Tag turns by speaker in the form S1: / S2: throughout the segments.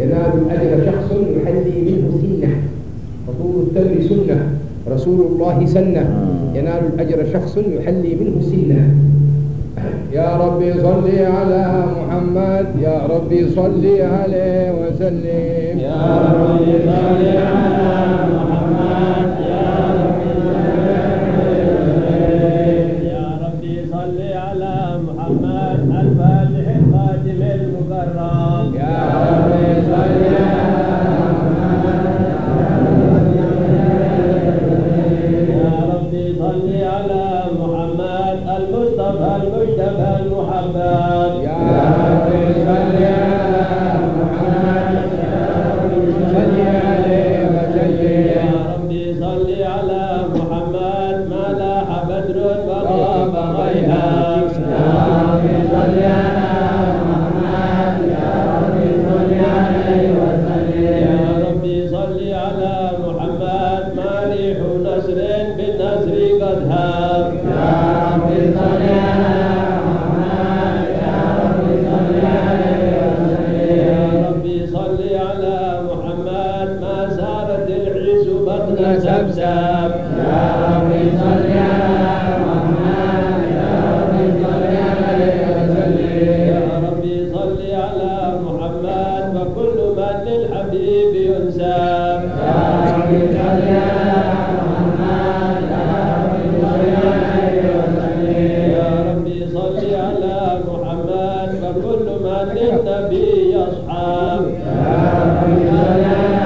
S1: ينال الأجر شخص يحلي منه سنة. فطول التمر سنة. رسول الله سنة. آه. ينال الأجر شخص يحلي منه سنة. يا ربي صل على محمد. يا ربي صل عليه وسلم.
S2: يا ربي صل على محمد have come the land. محمد فكل ما للنبي يصحى
S1: يا حي يا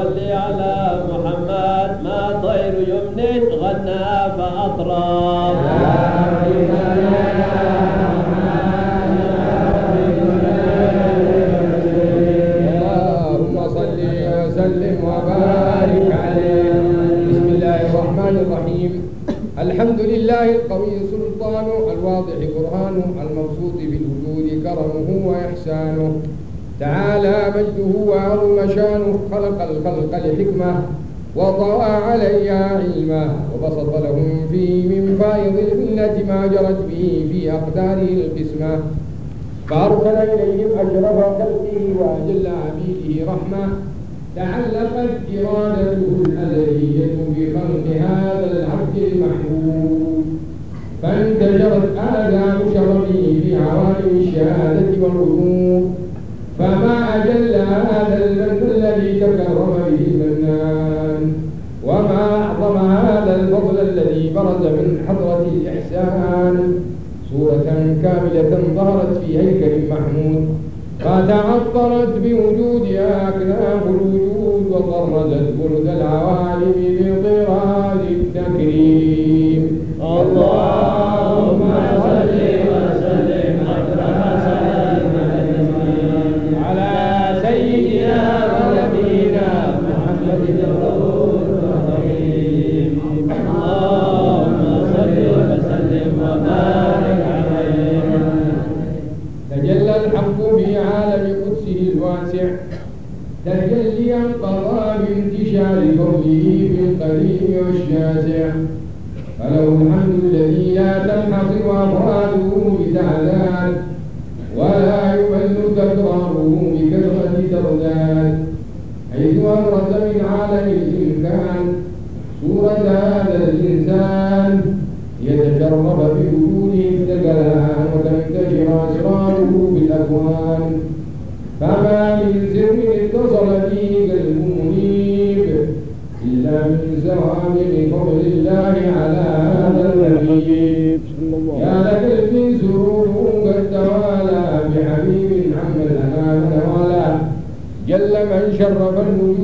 S1: صل
S2: على محمد ما طير يمن غنى
S1: فأطرى. الخلق لحكمة وطوى عليها علما وبسط لهم في من فائض الجنة ما جرت به في أقداره القسمة. فأرسل إليهم أشرف خلقه وأجل عبيده رحمة. تعلقت إرادته الأزلية بخلق هذا العبد المحبوب. فانتشرت آذان شرفه في عوالم الشهادة والغيوب فما أجل هذا المنزل الذي تكرم به المنان وما أعظم هذا الفضل الذي برز من حضرة الإحسان. صورة كاملة ظهرت في هيكل محمود. فتعطرت بوجودها أكناف الوجود وطردت برد العوالم بطراز التكريم. الله
S2: في عالم قدسه الواسع تجليا
S1: قضى بانتشار فضله في القديم والشاسع. فله الحمد الذي لا تنحصر أفراده بتعداد ولا يمل تكراره بكثرة ترداد حيث أورث من عالم الإمكان صورة هذا الإنسان يتشرف بوجوده الثقلان وتمتد بالأكوان فما من سر اتصل به قلب منيب إلا من زوامل فضل الله على هذا الحبيب يا لقلبي سرور قد توالى بحبيب عم الأنام ولا جل من شرف الوجود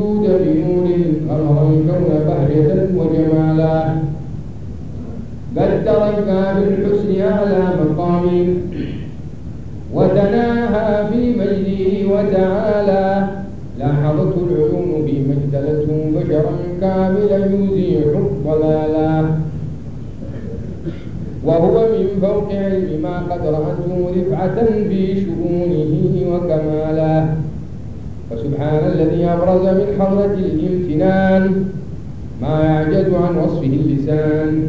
S1: الضلالا وهو من فوق علم ما قد رأته رفعة في شؤونه وكمالا. فسبحان الذي أبرز من حضرة الامتنان. ما يعجز عن وصفه اللسان.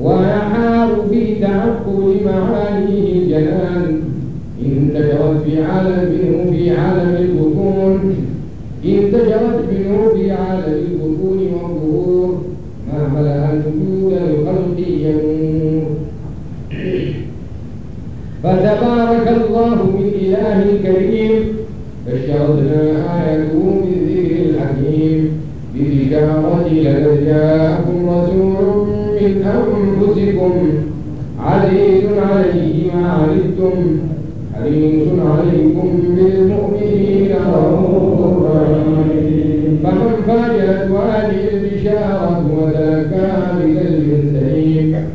S1: ويحار في تعقل معانيه الجنان انتشرت في عالم منه في عالم البطون. انتشرت منه في عالم البطون والظهور. الخلقي نور فتبارك الله من إله كريم بشرتنا آيته بالذكر الحكيم. ببشارة لقد جاءكم رسول من أنفسكم. عزيز عليه ما عنتم. حريص عليكم بالمؤمنين رؤوف رحيم. فمن فاجأت هذه البشارة وتلقى بقلب سليم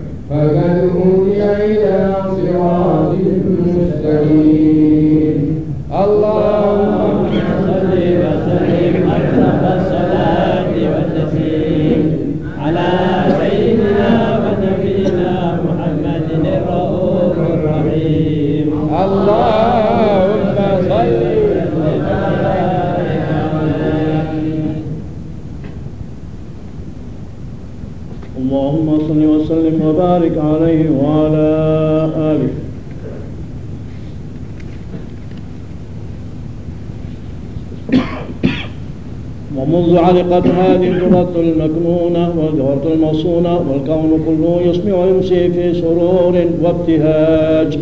S3: ومنذ علقت هذه الدرة المكنونة والجوهرة المصونة والكون كله يسمع ويمسي في سرور وابتهاج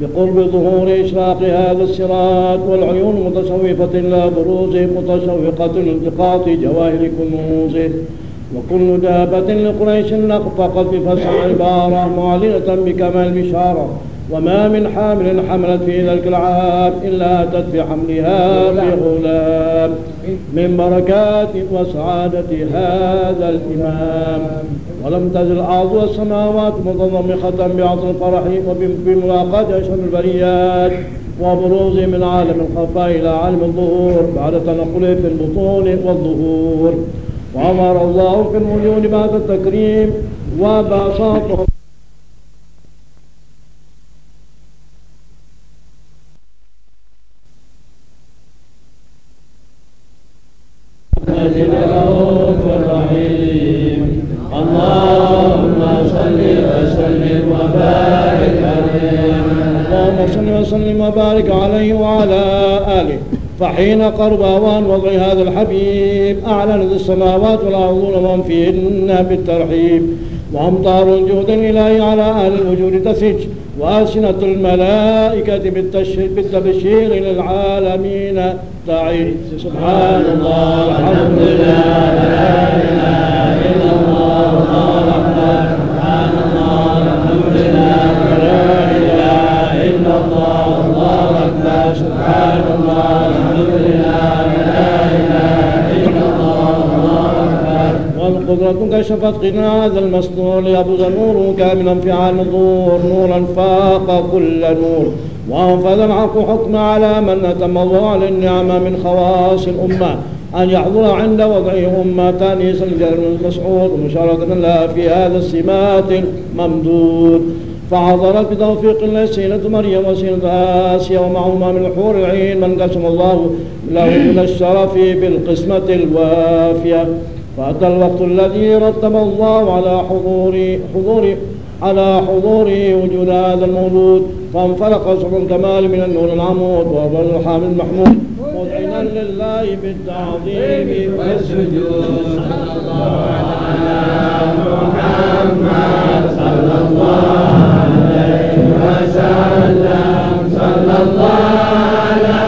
S3: بقرب ظهور إشراق هذا السراج والعيون متشوفة لا بروزه متشوقة لالتقاط جواهر كنوزه وكل دابة لقريش أخفقت بفسح العبارة معلنة بكمال البشارة وما من حامل حملت في ذلك العام إلا أتت بحملها بغلام. من بركات وسعادة هذا الإمام. ولم تزل الأرض والسماوات متضمخة بعصر الفرح وبملاقاة أشهر البريات وبروز من عالم الخفاء إلى عالم الظهور بعد تنقله في البطون والظهور. وأمر الله في الوجود بعد التكريم وبساطه
S4: الرؤوف الرحيم اللهم صل وسلم
S3: اللهم صل وسلم وبارك عليه وعلى آله. فحين قرب أوان وضع هذا الحبيب أعلنت السماوات والأرض ومن فيهن بالترحيب. وأمطار الجود الإلهي على أهل الوجود تسج. وألسنة الملائكة بالتبشير للعالمين تعي سبحان الله الحمد لله لا إله أكبر سبحان الله الحمد لله لا إله إلا الله والقدرة كشفت قنا هذا المستور ليبرز نوره كاملا في عالم الظهور نورا فاق كل نور وأنفذ الحق حكم على من أتم الله للنعمة من خواص الأمة. أن يحضر عند وضعه أمة تانيس الجر المسعود مشاركة لها في هذا السمات الممدود.
S2: فحضرت بتوفيق الله سينة مريم وسينة آسيا ومعهما من الحور العين من قسم الله له من الشرف بالقسمة الوافية. فأتى الوقت الذي رتب الله على حضور حضور على حضور وجود هذا المولود. فانفلق صبر الكمال من النور العمود وهو الحامد المحمود. مذعنا لله بالتعظيم والسجود. صلى الله على محمد صلى الله عليه وسلم صلى الله على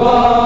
S4: 와.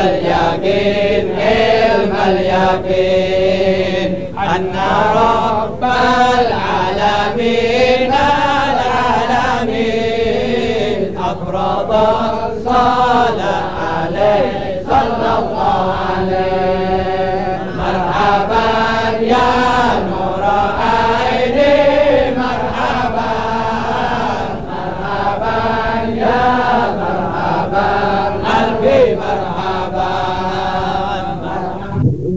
S4: اليقين علم اليقين أن رب العالمين العالمين. أفرض الصلاة عليه صلى الله عليه.